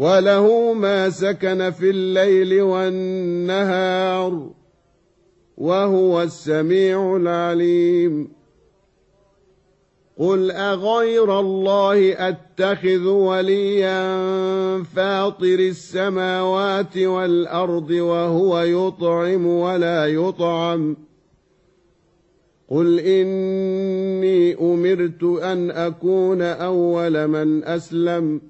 وله ما سكن في الليل والنهار وهو السميع العليم. قل أغير الله أتخذ وليا فاطر السماوات والأرض وهو يطعم ولا يطعم. قل إني أمرت أن أكون أول من أسلم.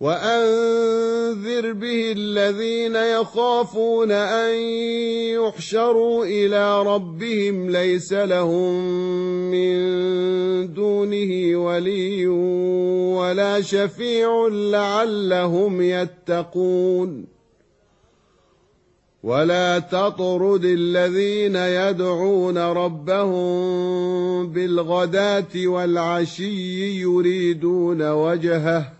وأنذر به الذين يخافون أن يحشروا إلى ربهم ليس لهم من دونه ولي ولا شفيع لعلهم يتقون. ولا تطرد الذين يدعون ربهم بالغداة والعشي يريدون وجهه.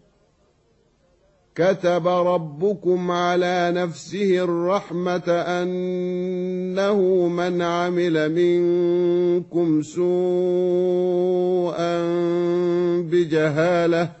كتب ربكم على نفسه الرحمة أنه من عمل منكم سوءا بجهالة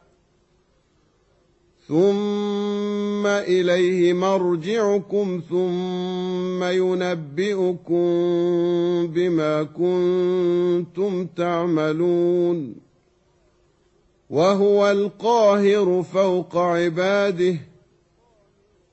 ثم إليه مرجعكم ثم ينبئكم بما كنتم تعملون وهو القاهر فوق عباده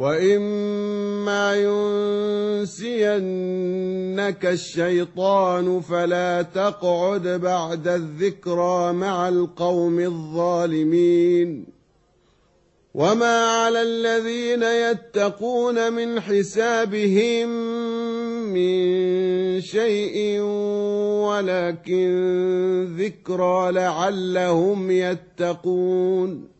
وإما ينسينك الشيطان فلا تقعد بعد الذكرى مع القوم الظالمين وما على الذين يتقون من حسابهم من شيء ولكن ذكرى لعلهم يتقون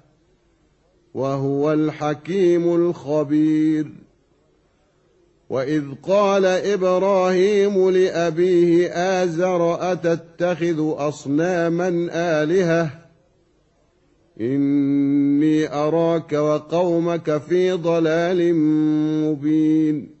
وهو الحكيم الخبير. وإذ قال إبراهيم لأبيه آزر أتتخذ أصناما آلهة؟ إني أراك وقومك في ضلال مبين.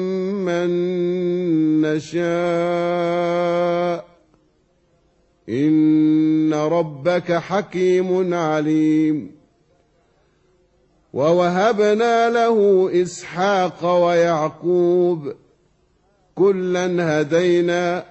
نشاء ان ربك حكيم عليم ووهبنا له اسحاق ويعقوب كلا هدينا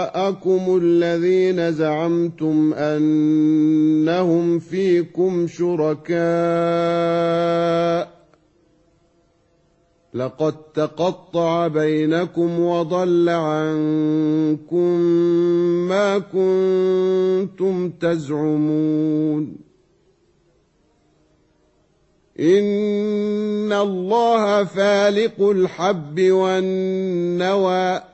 شفعاءكم الذين زعمتم أنهم فيكم شركاء لقد تقطع بينكم وضل عنكم ما كنتم تزعمون. إن الله فالق الحب والنوى.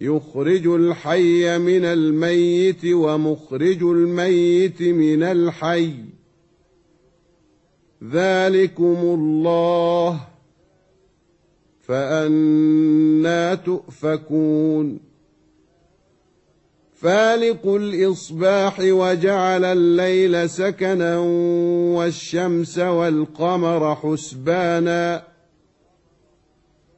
يخرج الحي من الميت ومخرج الميت من الحي. ذلكم الله فأنا تؤفكون. فالق الإصباح وجعل الليل سكنا والشمس والقمر حسبانا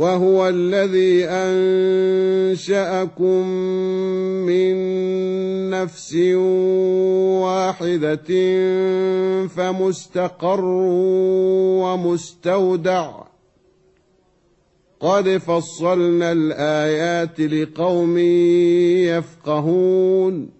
وهو الذي أنشأكم من نفس واحدة فمستقر ومستودع. قد فصلنا الآيات لقوم يفقهون.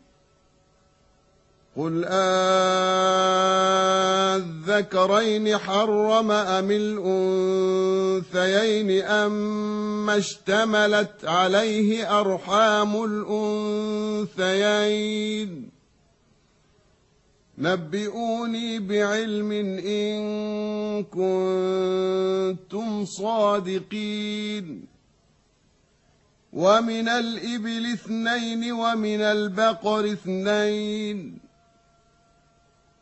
قل أذكرين حرم أم الأنثيين أما اشتملت عليه أرحام الأنثيين نبئوني بعلم إن كنتم صادقين ومن الإبل اثنين ومن البقر اثنين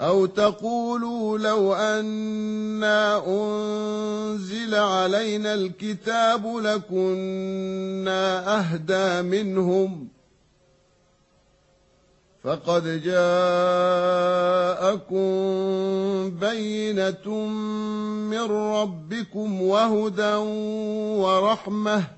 أو تقولوا لو أنا أنزل علينا الكتاب لكنا أهدى منهم فقد جاءكم بينة من ربكم وهدى ورحمة